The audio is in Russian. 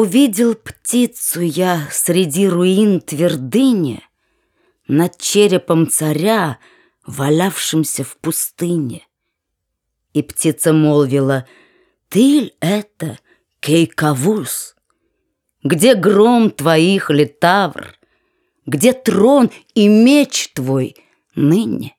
Увидел птицу я среди руин твердыни Над черепом царя, валявшимся в пустыне. И птица молвила, «Ты ль это, Кейкавус? Где гром твоих летавр? Где трон и меч твой ныне?»